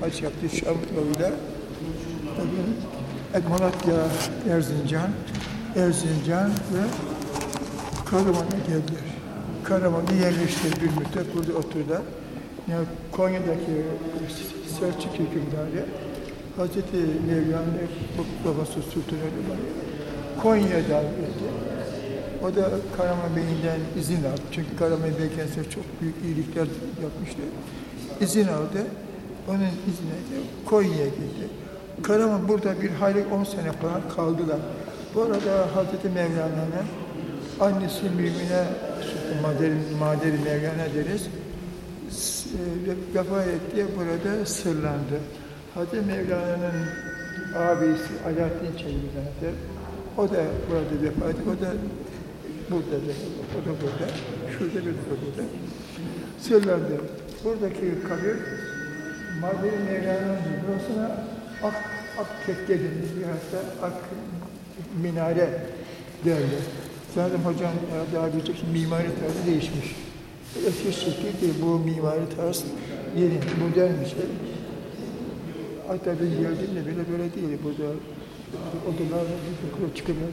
haç yaptı Şam yoluyla. Tabii, Malatya, Erzincan, Erzincan ve Karaman'a geldiler. Karaman'da yerleşti bir müddet burada oturdular. Yani Konya'daki Selçuk hükümdarı Hazreti Mevlana babası Sultan Konya'ya davet etti. O da Karaman Bey'inden izin aldı. Çünkü Karaman Bey kendisine çok büyük iyilikler yapmıştı. İzin aldı. Onun izniyle Konya'ya gitti. Karaman burada bir hayli 10 sene falan kaldılar. Bu arada Hazreti Mevlana'nın annesi Mümine Maderi, Maderi Mevlana deriz. E, Vefat etti, burada sırlandı. Hazreti Mevlana'nın abisi Alaaddin Çelebi zaten. O da burada vefat etti. O da burada da, o da burada. Şurada bir burada. Sırlandı. Buradaki kabir Maderi Mevlana'nın burasına Ak, Ak Tekke denir. Bir hatta Ak Minare derler. Zaten hocam e, daha bilecek ki mimari tarzı değişmiş. Eski şekil değil, bu mimari tarz yeni, modern bir şey. Hatta ben geldiğimde bile böyle değil. Burada odalar yukarı çıkıyorlar.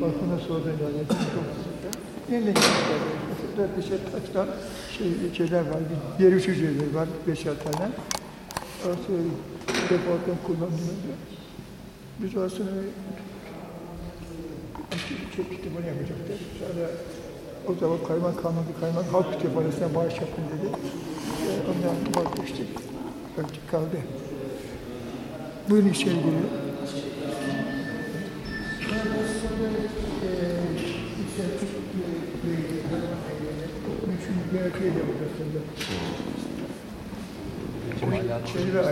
Balkona sonradan geldi. Çok Yeniden geldi. Burada dışarı taşlar, şey, şeyler var, yer hücreleri var, beşer tane. Orası defaten kullanılıyor. Biz aslında çok kütüphane yapacaktı. Sonra o zaman kaymak kalmadı, kaymak halk kütüphanesine bağış yapın dedi. E, ondan vazgeçtik. Öyle kaldı. Buyurun içeri girelim. 那个可以有一个真的。嗯。实这个